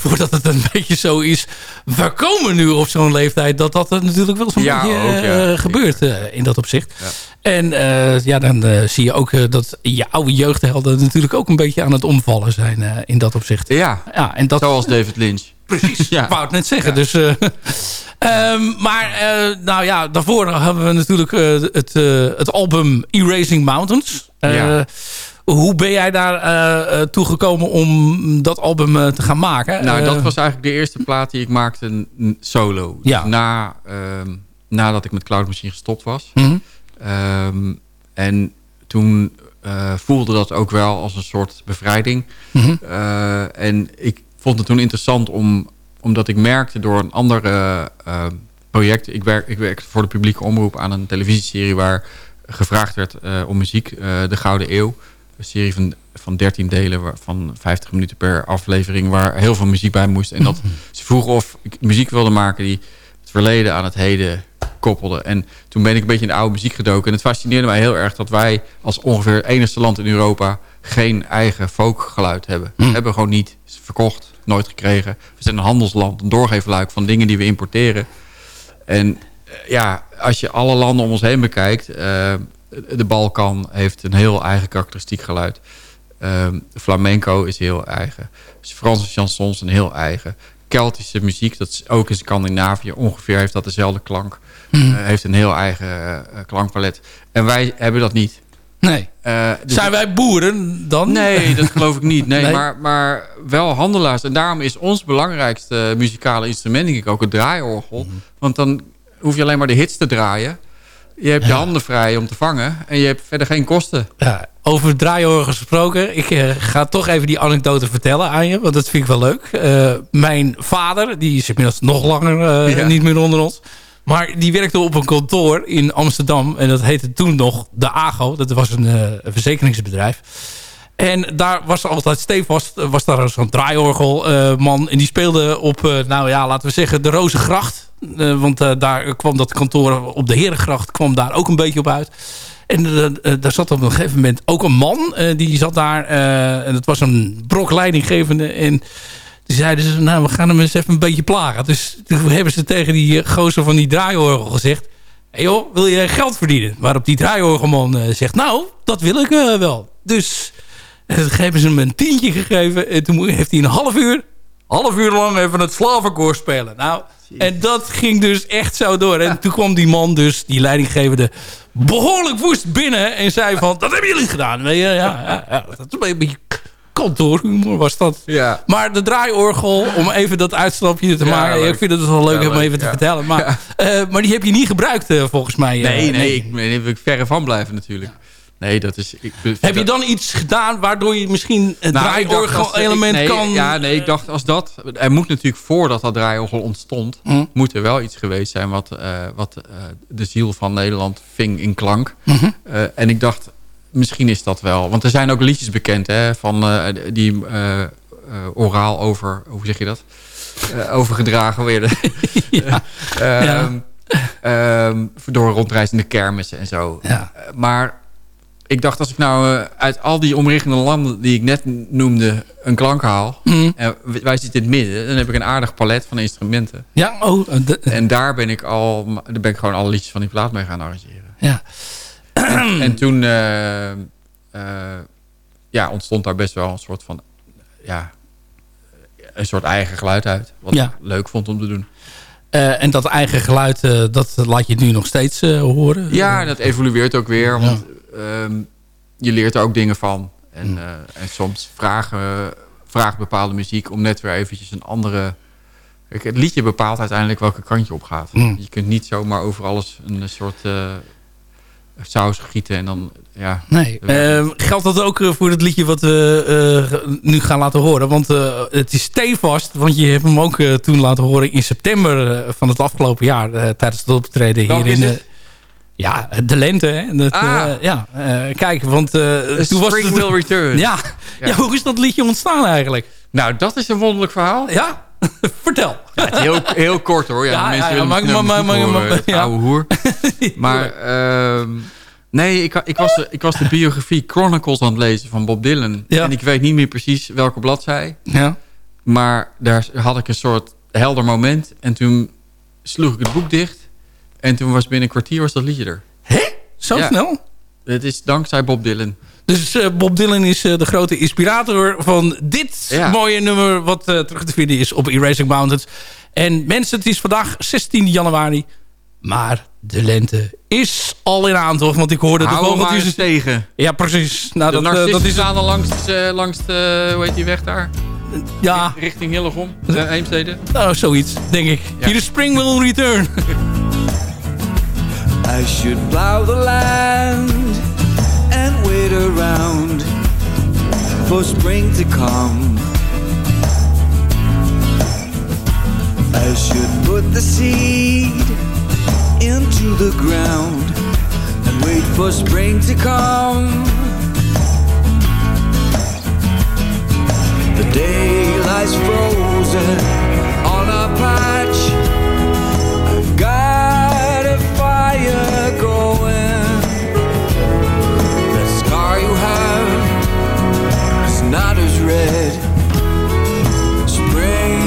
voordat het een beetje zo is... we komen nu op zo'n leeftijd... dat dat er natuurlijk wel zo'n Ja, beetje ook, ja. eh, gebeurt eh, in dat opzicht. Ja. En eh, ja, dan eh, zie je ook eh, dat je oude jeugdhelden... natuurlijk ook een beetje aan het omvallen zijn eh, in dat opzicht. Ja, Ja, en dat, zoals David Lynch. Precies, Ja. ik wou het net zeggen. Dus, eh, ehm, maar eh, nou ja, daarvoor hebben we natuurlijk eh, het, eh, het album Erasing Mountains. Eh, Ja. Hoe ben jij daar eh, eh, toegekomen om dat album eh, te gaan maken? Nou, dat was eigenlijk de eerste plaat die ik maakte solo. Dus Ja. na, ehm, nadat ik met Cloud Machine gestopt was. mhm. Ehm, en toen voelde dat ook wel als een soort bevrijding. Mhm. En ik vond het toen interessant om, omdat ik merkte door een ander eh, project. Ik, werk, ik werkte voor de publieke omroep aan een televisieserie waar gevraagd werd om muziek. de Gouden Eeuw. Een serie van, van 13 delen waar- van 50 minuten per aflevering waar heel veel muziek bij moest. En dat ze vroegen of ik muziek wilde maken die het verleden aan het heden koppelde. En toen ben ik een beetje in de oude muziek gedoken. En het fascineerde mij heel erg dat wij als ongeveer het enigste land in Europa... geen eigen folkgeluid hebben. We hebben gewoon niet verkocht, nooit gekregen. We zijn een handelsland, een doorgeefluik van dingen die we importeren. En eh, ja, als je alle landen om ons heen bekijkt... eh, de Balkan heeft een heel eigen karakteristiek geluid. Ehm, flamenco is heel eigen. Franse chansons zijn heel eigen. Keltische muziek, dat is ook in Scandinavië ongeveer heeft dat dezelfde klank. Eh, heeft een heel eigen eh, klankpalet. En wij hebben dat niet. Nee. Eh, dus- Zijn wij boeren dan? Nee, dat geloof ik niet. Nee, Nee? Maar, maar wel handelaars. En daarom is ons belangrijkste muzikale instrument denk ik ook het draaiorgel. Mhm. Want dan hoef je alleen maar de hits te draaien. Je hebt je handen vrij om te vangen. En je hebt verder geen kosten. Ja, over draaiorgel gesproken. Ik eh, ga toch even die anekdote vertellen aan je. Want dat vind ik wel leuk. Eh, mijn vader, die is inmiddels nog langer eh, Ja. niet meer onder ons. Maar die werkte op een kantoor in Amsterdam. En dat heette toen nog de AGO. Dat was een, verzekeringsbedrijf. En daar was altijd stevast was daar zo'n draaiorgelman. en die speelde op, nou ja, laten we zeggen, de Rozengracht. Eh, want eh, daar kwam dat kantoor op de Herengracht kwam daar ook een beetje op uit. En eh, daar zat op een gegeven moment ook een man. die zat daar. en dat was een brok leidinggevende. En toen zeiden ze, nou, we gaan hem eens even een beetje plagen. Dus toen hebben ze tegen die gozer van die draaiorgel gezegd... Hey joh, wil je geld verdienen? Waarop die draaiorgelman zegt, nou, dat wil ik wel. Dus toen hebben ze hem een tientje gegeven. En toen heeft hij een half uur, half uur lang even het slavenkoor spelen. Nou, en dat ging dus echt zo door. En toen kwam die man dus, die leidinggevende, behoorlijk woest binnen. En zei van, dat hebben jullie gedaan. Ja, ja, ja, dat is een beetje kantoorhumor was dat. Ja. Maar de draaiorgel, om even dat uitstapje te maken. ik vind het wel leuk om even te vertellen. Maar, eh, maar die heb je niet gebruikt eh, volgens mij. eh, Nee, nee, ik, nee, ik verre van blijven natuurlijk. Nee, dat is... Ik, Heb je dan iets gedaan waardoor je misschien het Nou, draaiorgel-element nee, kan... Ja, nee, ik dacht als dat... Er moet natuurlijk voordat dat draaiorgel ontstond... Hm. moet er wel iets geweest zijn wat, eh, wat eh, de ziel van Nederland ving in klank. Mhm. Eh, en ik dacht, misschien is dat wel... Want er zijn ook liedjes bekend hè, van die oraal over... Hoe zeg je dat? Overgedragen werden. Ja. Ehm, ehm, door rondreizende kermissen en zo. Ja. Maar ik dacht, als ik nou eh, uit al die omringende landen die ik net noemde een klank haal... Mhm. en wij zitten in het midden, dan heb ik een aardig palet van instrumenten. Ja, oh, eh, En daar ben ik al, daar ben ik gewoon alle liedjes van die plaat mee gaan arrangeren. ja. En, en toen eh, ja, ontstond daar best wel een soort van, ja, een soort eigen geluid uit. Wat Ja. ik leuk vond om te doen. En dat eigen geluid, dat laat je nu nog steeds horen? Ja, en dat evolueert ook weer. Want ehm, je leert er ook dingen van. En, eh, en soms vragen, vraagt bepaalde muziek om net weer eventjes een andere... Kijk, het liedje bepaalt uiteindelijk welke kant je op gaat. Mm. Je kunt niet zomaar over alles een soort eh, saus gieten en dan... Ja, Nee. Eh, geldt dat ook eh, voor het liedje wat we eh, nu gaan laten horen? Want eh, het is stevast, want je hebt hem ook eh, toen laten horen in september van het afgelopen jaar. tijdens het optreden hier in... het? Ja, de lente. Hè? Dat, Ah. eh, ja, eh, kijk, want The toen was het... Will Return. Ja. Ja. Ja. hoe is dat liedje ontstaan eigenlijk? Nou, dat is een wonderlijk verhaal. Ja? Vertel. Ja, het heel, heel kort hoor. Ja, mensen willen maar- maar- ouwe hoer. Maar ehm, nee, ik, ik, was de, ik was de biografie Chronicles aan het lezen van Bob Dylan. En ik weet niet meer precies welke bladzij. Ja. Maar daar had ik een soort helder moment. En toen sloeg ik het boek dicht. En toen was binnen een kwartier was dat liedje er. Zo Ja. snel? Het is dankzij Bob Dylan. Dus eh, Bob Dylan is eh, de grote inspirator van dit Ja. mooie nummer... wat eh, terug te vinden is op Erasing Mountains. En mensen, het is vandaag 16 januari. Maar de lente is al in aantocht. Want ik hoorde de Hou vogeltjes... tegen. Ja, precies. Nou, De dat, dat is... al langs, langs de, hoe heet die weg daar? Ja, Richting Hillegom, Heemstede. nou, zoiets, denk ik. Ja. Hier is Spring Will Return. I should plow the land and wait around for spring to come. I should put the seed into the ground and wait for spring to come. The day lies frozen on a patch. not as red. Spring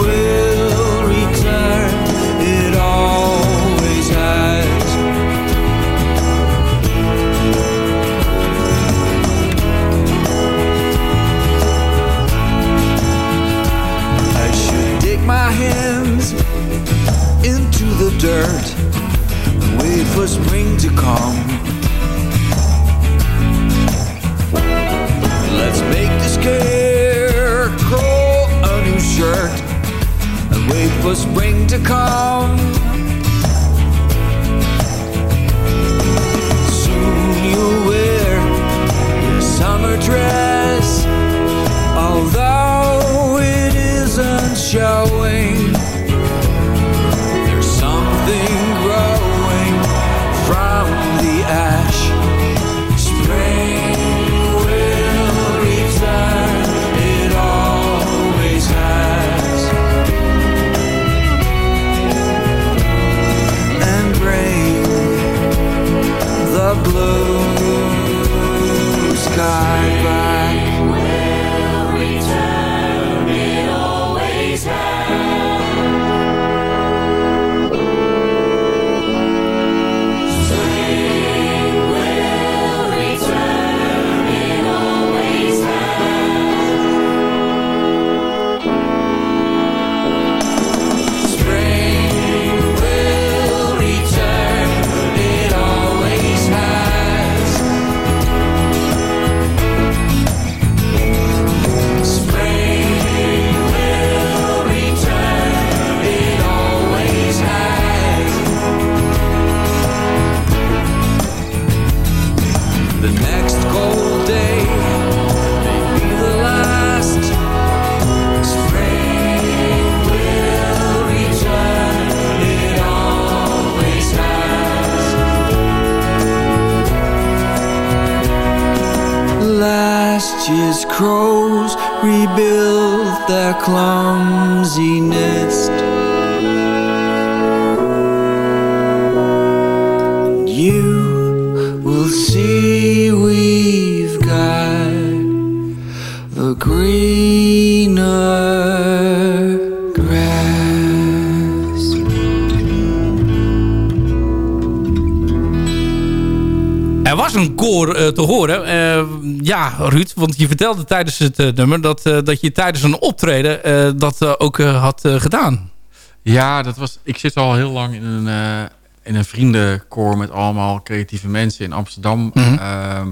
will return, it always has. I should dig my hands into the dirt, wait for spring to come Let's make the scarecrow a new shirt and wait for spring to come. Soon you'll wear your summer dress, the crows rebuild their clumsy nest. You will see we've got the greener koor eh, te horen. Eh, ja, Ruud, want je vertelde tijdens het eh, nummer... Dat, dat je tijdens een optreden dat ook had gedaan. Ja, dat was, ik zit al heel lang in een, in een vriendenkoor met allemaal creatieve mensen in Amsterdam. Mhm. Ehm,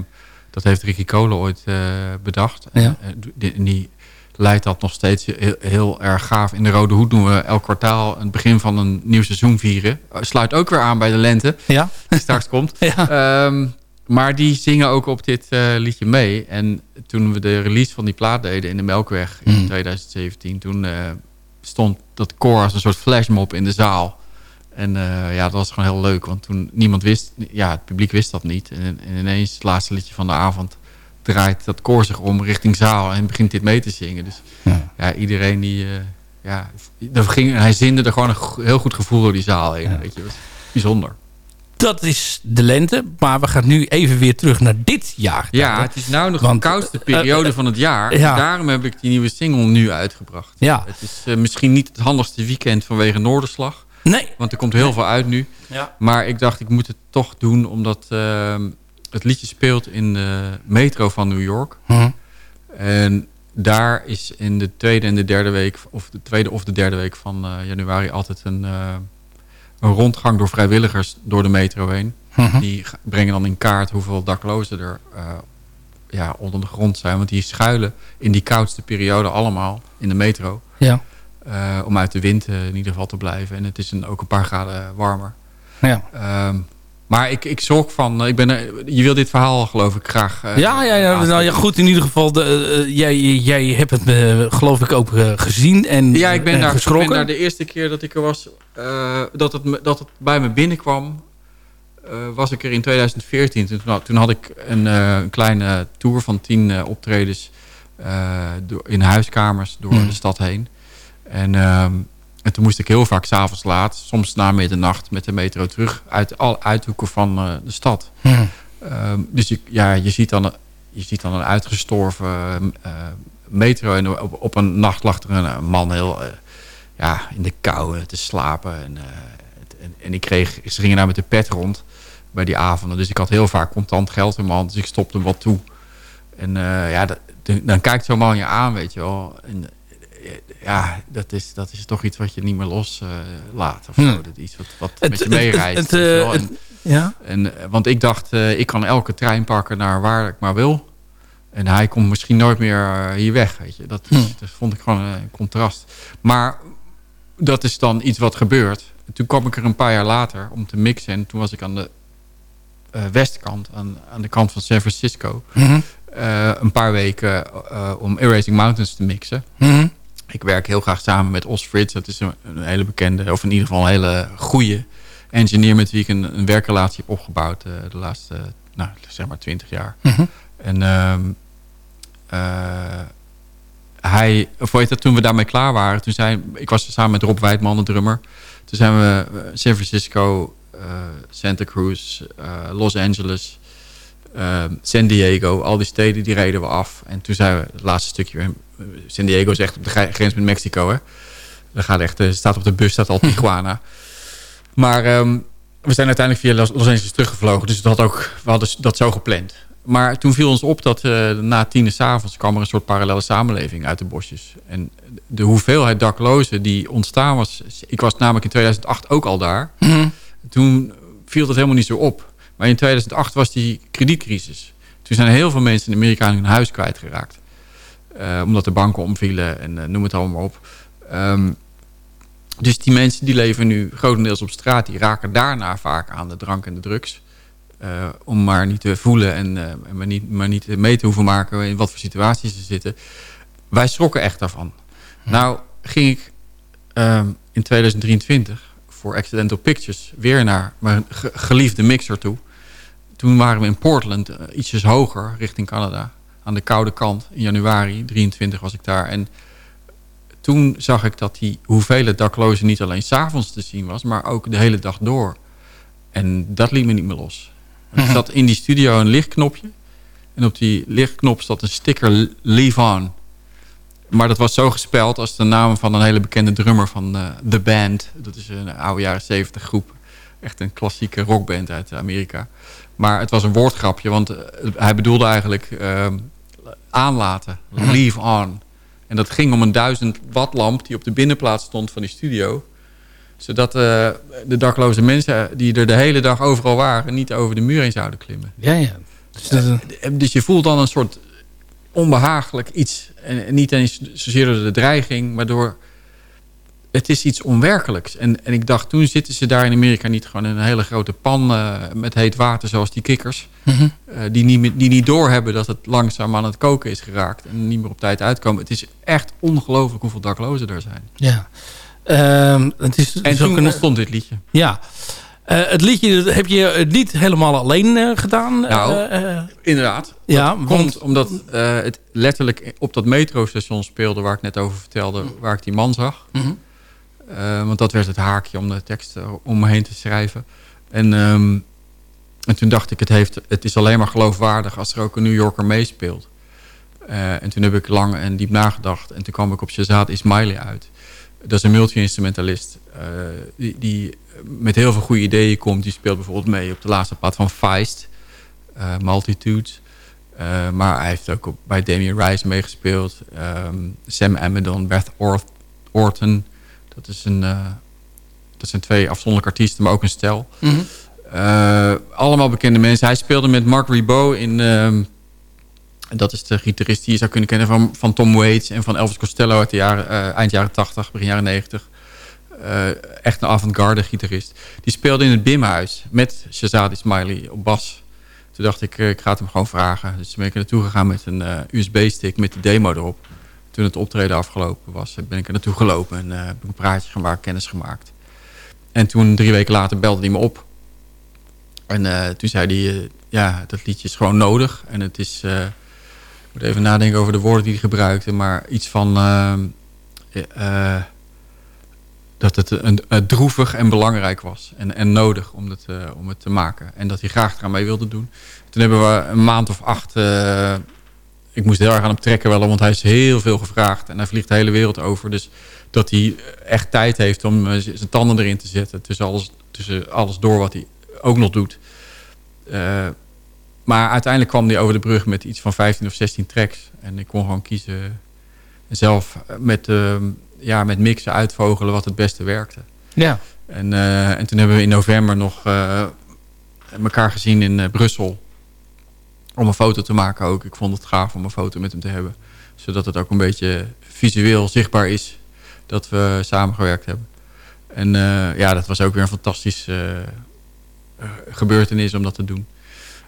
dat heeft Ricky Kolen ooit bedacht. Ja. Die, leidt dat nog steeds heel, heel erg gaaf. In de Rode Hoed doen we elk kwartaal het begin van een nieuw seizoen vieren. Sluit ook weer aan bij de lente, Ja? die straks komt. Ja. Ehm, maar die zingen ook op dit eh, liedje mee. En toen we de release van die plaat deden in de Melkweg in Mm. 2017... toen eh, stond dat koor als een soort flashmob in de zaal. En eh, ja, dat was gewoon heel leuk. Want toen niemand wist... Ja, het publiek wist dat niet. En, en ineens het laatste liedje van de avond... draait dat koor zich om richting zaal... en begint dit mee te zingen. Dus Ja. ja, iedereen die... ja, ging, hij zinde er gewoon een heel goed gevoel door die zaal heen. Ja. Weet je, dat was bijzonder. Dat is de lente. Maar we gaan nu even weer terug naar dit jaar. Ja, het is nou nog Want, de koudste eh, periode eh, van het jaar. ja. Daarom heb ik die nieuwe single nu uitgebracht. Ja. Het is eh, misschien niet het handigste weekend vanwege Noorderslag. Nee. Want er komt heel veel uit nu. Ja. Maar ik dacht, ik moet het toch doen. Omdat ehm, het liedje speelt in de metro van New York. Hm. En daar is in de tweede en de derde week... of de tweede of de derde week van januari... altijd een, een rondgang door vrijwilligers door de metro heen. Mhm. Die brengen dan in kaart hoeveel daklozen er eh, ja, onder de grond zijn. Want die schuilen in die koudste periode allemaal in de metro. Ja. eh, om uit de wind eh, in ieder geval te blijven. En het is een, ook een paar graden warmer. Ja. Ehm, maar ik, ik zorg van... eh, Ik ben, er- je wil dit verhaal geloof ik graag... eh, Ja, ja, ja, nou ja, goed. In ieder geval, de, eh, jij, jij hebt het eh, geloof ik ook eh, gezien en, Ja, ik ben, en daar, ik ben daar de eerste keer dat ik er was... eh, dat, het, dat het bij me binnenkwam... eh, was ik er in 2014. Toen, had- toen had ik een, eh, een kleine tour van tien eh, optredens... eh, door, in huiskamers door Hmm. de stad heen. En, ehm, en toen moest ik heel vaak s'avonds laat... soms na middernacht met de metro terug... uit alle uithoeken van eh, de stad. Hm. Ehm, dus je, ja, je, ziet dan, een- je ziet dan een uitgestorven eh, metro. En op, op een nacht lag er een, man heel eh, ja, in de kou te slapen. En, en, en ik kreeg, ze gingen daar met de pet rond bij die avonden. Dus ik had heel vaak contant geld in mijn hand. Dus ik stopte wat toe. En ja, dat, dan, dan kijkt zo'n man je aan, weet je wel. En ja, dat is, dat is toch iets wat je niet meer loslaat. laat of Hm. zo. Dat is iets wat, wat Het- met je meereist. En- Ja? en, eh, want ik dacht, eh, ik kan elke trein pakken naar waar ik maar wil. En hij komt misschien nooit meer eh, hier weg. Weet je. Dat, is- Hm. dat vond ik gewoon een contrast. Maar dat is dan iets wat gebeurt. En toen kwam ik er een paar jaar later om te mixen. En toen was ik aan de eh, westkant, aan, aan de kant van San Francisco. Mhm. eh, een paar weken eh, om Erasing Mountains te mixen. Mhm. Ik werk heel graag samen met Os Frits. Dat is een, een hele bekende, of in ieder geval een hele goede engineer... met wie ik een, een werkrelatie heb opgebouwd eh, de laatste, nou, zeg maar 20 jaar. Mhm. En ehm, eh, hij, of weet dat, toen we daarmee klaar waren... Toen zijn, ik was samen met Rob Wijdman, de drummer. Toen zijn we eh, San Francisco, Santa Cruz, Los Angeles... eh, San Diego, al die steden, die reden we af. En toen zijn we het laatste stukje... weer- San Diego is echt op de gre- grens met Mexico, hè. Daar gaat echt, eh, staat op de bus, staat al Tijuana. Maar ehm, we zijn uiteindelijk via Los Angeles teruggevlogen. Dus dat, ook, we hadden dat zo gepland. Maar toen viel ons op dat eh, na tien uur avonds kwam er een soort parallele samenleving uit de bosjes. En de hoeveelheid daklozen die ontstaan was... Ik was namelijk in 2008 ook al daar. Mhm. Toen viel dat helemaal niet zo op. Maar in 2008 was die kredietcrisis. Toen zijn heel veel mensen in Amerika hun huis kwijtgeraakt. Eh omdat de banken omvielen en eh, noem het allemaal op. Ehm, dus die mensen die leven nu grotendeels op straat. Die raken daarna vaak aan de drank en de drugs. Eh, om maar niet te voelen en, maar, niet, maar niet mee te hoeven maken in wat voor situaties ze zitten. Wij schrokken echt daarvan. Nou ging ik ehm, in 2023 voor Accidental Pictures weer naar mijn ge- geliefde mixer toe. Toen waren we in Portland, eh, ietsjes hoger, richting Canada. Aan de koude kant, in januari, 23 was ik daar. En toen zag ik dat die hoeveelheid daklozen niet alleen s'avonds te zien was... maar ook de hele dag door. En dat liet me niet meer los. Er zat in die studio een lichtknopje. En op die lichtknop zat een sticker Leave On. Maar dat was zo gespeld als de naam van een hele bekende drummer van eh, The Band. Dat is een oude jaren 70 groep. Echt een klassieke rockband uit Amerika. Maar het was een woordgrapje, want eh, hij bedoelde eigenlijk ehm, aanlaten. Leave on. En dat ging om een 1000 watt lamp die op de binnenplaats stond van die studio. Zodat eh, de dakloze mensen die er de hele dag overal waren... niet over de muur heen zouden klimmen. Ja, ja. Dus dat, eh, Dus je voelt dan een soort onbehagelijk iets. En en niet eens zozeer door de dreiging, maar door... Het is iets onwerkelijks. En, en ik dacht, toen zitten ze daar in Amerika niet gewoon in een hele grote pan eh, met heet water, zoals die kikkers. mhm. eh, die, niet, die niet doorhebben dat het langzaam aan het koken is geraakt. En niet meer op tijd uitkomen. Het is echt ongelooflijk hoeveel daklozen er zijn. ja. Ehm, het is, En ook toen een- ontstond dit liedje. Ja. Eh, het liedje heb je eh, niet helemaal alleen eh, gedaan. Nou, eh, eh, Inderdaad. ja, Komt want... omdat eh, het letterlijk op dat metrostation speelde... waar ik net over vertelde, waar ik die man zag. Mhm. Eh, want dat werd het haakje om de tekst eh, om me heen te schrijven. En, ehm, en toen dacht ik, het, heeft, het is alleen maar geloofwaardig als er ook een New Yorker meespeelt. Eh, en toen heb ik lang en diep nagedacht. En toen kwam ik op Shazad Ismaili uit. Dat is een multi-instrumentalist. die, die met heel veel goede ideeën komt. Die speelt bijvoorbeeld mee op de laatste plaat van Feist. eh, Multitudes. Maar hij heeft ook bij Damien Rice meegespeeld. Ehm, Sam Amidon, Beth Orton. Dat, is een, eh, dat zijn twee afzonderlijke artiesten, maar ook een stel. Mhm. Eh, allemaal bekende mensen. Hij speelde met Mark Ribot in... ehm, dat is de gitarist die je zou kunnen kennen van, van Tom Waits... en van Elvis Costello uit de jaren, eh, eind jaren 80, begin jaren 90. Eh, echt een avant-garde gitarist. Die speelde in het Bimhuis met Shazad Ismaili op bas. Toen dacht ik, ik ga het hem gewoon vragen. Dus toen ben ik er naartoe gegaan met een USB-stick met die demo erop. Toen het optreden afgelopen was, ben ik er naartoe gelopen... en heb ik een praatje gemaakt, kennis gemaakt. En toen, drie weken later, belde hij me op. En eh, toen zei hij, eh, ja, dat liedje is gewoon nodig. En het is, ik moet even nadenken over de woorden die hij gebruikte. Maar iets van, dat het een, een droevig en belangrijk was. En, en nodig om het, om het te maken. En dat hij graag eraan mee wilde doen. Toen hebben we een maand of acht... eh, ik moest heel erg aan hem trekken wel, want hij is heel veel gevraagd. En hij vliegt de hele wereld over. Dus dat hij echt tijd heeft om eh, zijn tanden erin te zetten. Tussen alles, tussen alles door wat hij ook nog doet. Eh, maar uiteindelijk kwam hij over de brug met iets van 15 of 16 tracks. En ik kon gewoon kiezen. En zelf eh, met, eh, ja, met mixen uitvogelen wat het beste werkte. Ja. En, eh, en toen hebben we in november nog eh, elkaar gezien in eh, Brussel. Om een foto te maken ook. Ik vond het gaaf om een foto met hem te hebben. Zodat het ook een beetje visueel zichtbaar is dat we samengewerkt hebben. En eh, ja, dat was ook weer een fantastisch eh, eh, gebeurtenis om dat te doen.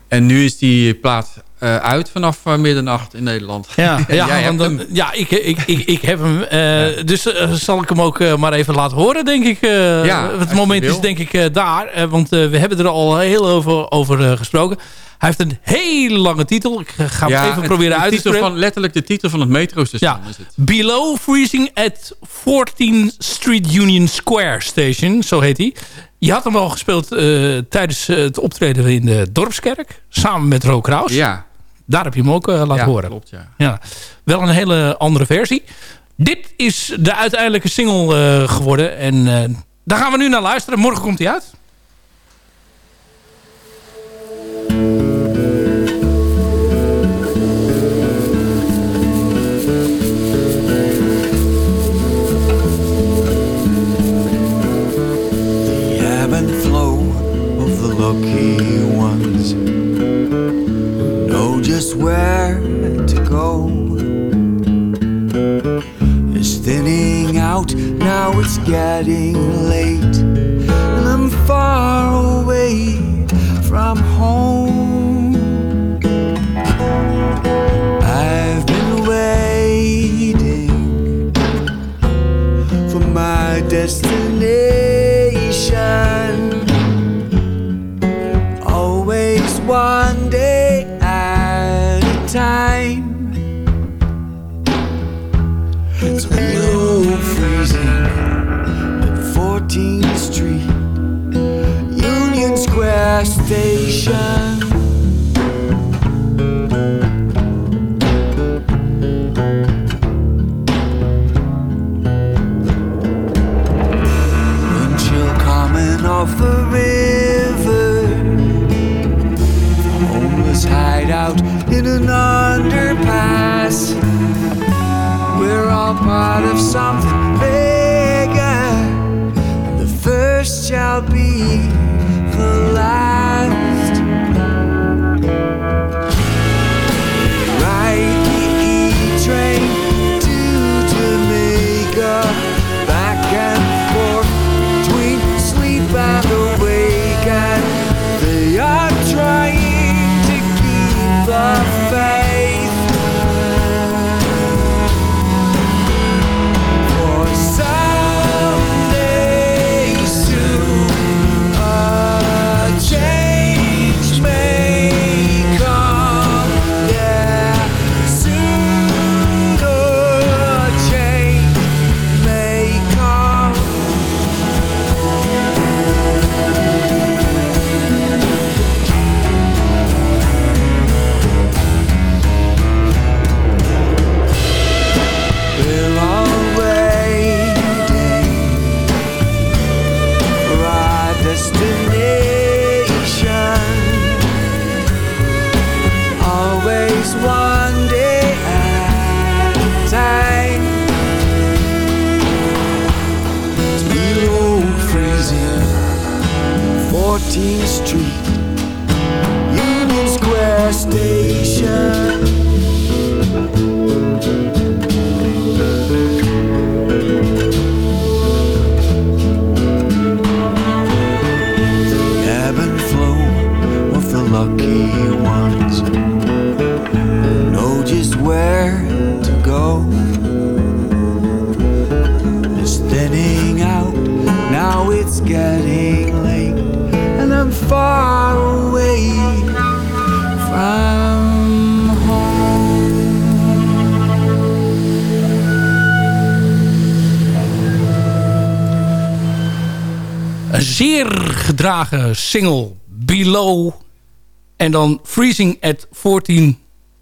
En nu is die plaat eh, uit vanaf eh, middernacht in Nederland. Ja, ja, jij hebt want dan- hem. ja ik, ik, ik, ik heb hem. eh, Dus zal ik hem ook maar even laten horen, denk ik. eh, Ja, het moment is denk ik eh, daar. eh, want we hebben er al heel over, over eh, gesproken. Hij heeft een hele lange titel. Ik ga hem even het- proberen uit te titel spreken. van Letterlijk de titel van het metrostation Ja, is het. Below Freezing at 14th Street Union Square Station, zo heet hij. Je had hem al gespeeld eh, tijdens het optreden in de Dorpskerk. Samen met Ro Kraus. Ja, Daar heb je hem ook eh, laten ja horen. klopt ja. Ja, wel een hele andere versie. Dit is de uiteindelijke single eh, geworden. En eh, daar gaan we nu naar luisteren. Morgen komt hij uit. The ebb and flow of the lucky just where to go is thinning out. Now it's getting late, some zeer gedragen single. Below. En dan Freezing at 14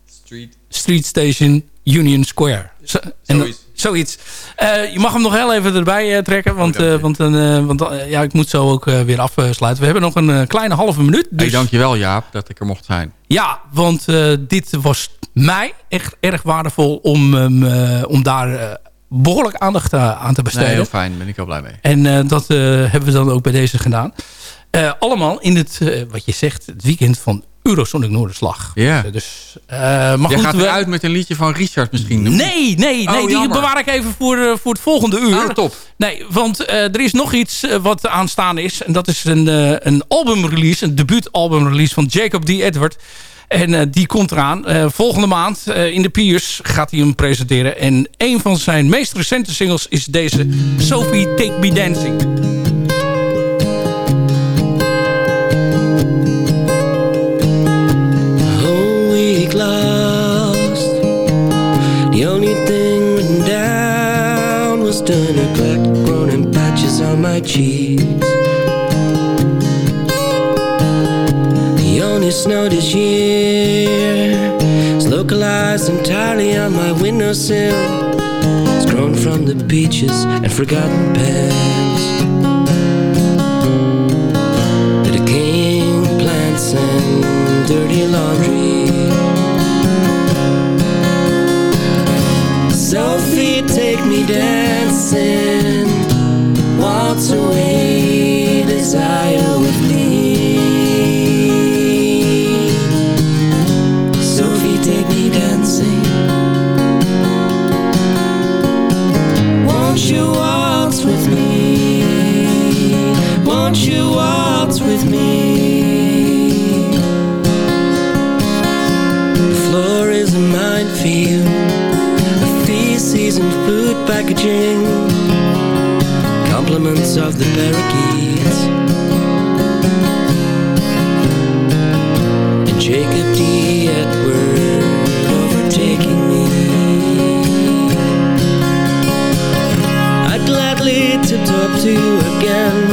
Street. Street Station Union Square. Zo, en Zoiets. zoiets. Eh, je mag hem nog heel even erbij eh, trekken. Want, eh, want, want ja, ik moet zo ook weer afsluiten. We hebben nog een kleine halve minuut. Hey, Dus, dankjewel Jaap dat ik er mocht zijn. ja, want dit was mij echt erg waardevol om, eh, om daar behoorlijk aandacht eh, aan te Nee, besteden. heel fijn. Ben ik heel blij mee. En eh, dat eh, hebben we dan ook bij deze gedaan. Allemaal in het, wat je zegt, het weekend van Eurosonic Noorderslag. Ja. Dus, maar Jij goed, gaat we- eruit met een liedje van Richard misschien. Nee, nee, nee Oh, die bewaar ik even voor, voor het volgende uur. Ah, top. Nee, want er is nog iets wat aanstaan is. En dat is een, een albumrelease, een debuutalbumrelease van Jacob D. Edward. En eh, die komt eraan. Eh, volgende maand eh, in de Piers gaat hij hem presenteren. En een van zijn meest recente singles is deze Sophie Take Me Dancing. grown in patches on my. Snow this year is localized entirely on my windowsill. It's grown from the beaches and forgotten pens. The decaying plants and dirty laundry. Sophie, take me dancing. Waltz away, desire minefield of feces and food packaging. Compliments of the parakeets. And Jacob D. Edward overtaking me. I'd gladly tiptoe up to you again.